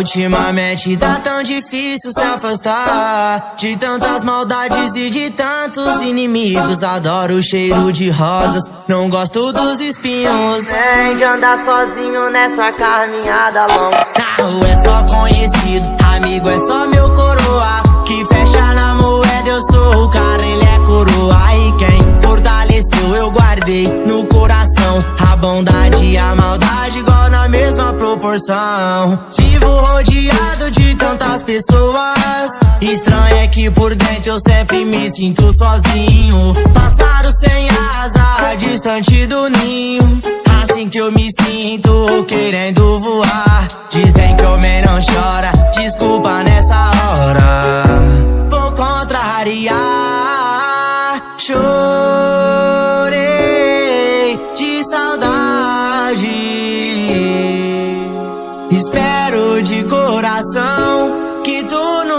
ultimamente tá tão difícil se afastar De tantas maldades e de tantos inimigos. Adoro o cheiro de rosas, não gosto dos espinhos. Nem de andar sozinho nessa caminhada longa. Rua é só conhecido, amigo é só meu coroa. Que fecha na moeda, eu sou o cara, ele é coroa. E quem fortaleceu eu guardei bondade e a maldade igual na mesma proporção. Vivo rodeado de tantas pessoas. Estranho é que por dentro eu sempre me sinto sozinho. Pássaro sem asa, distante do ninho. Assim que eu me sinto querendo voar. Dizem que homem não chora, desculpa nessa hora. Vou contrariar Chorei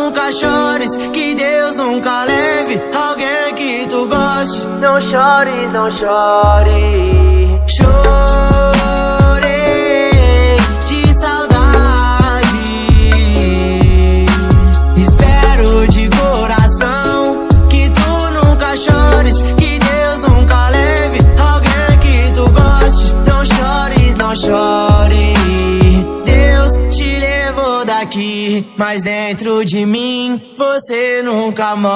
nunca chores, que Deus nunca leve alguém que tu goste. Não chores, não chores. Chorei daqui, mas dentro de mim você nunca morre.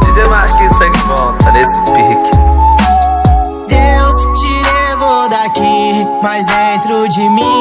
DJ Marquinhos sangue bom, nesse pique. Deus te levou daqui, mas dentro de mim